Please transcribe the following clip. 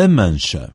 المنشأ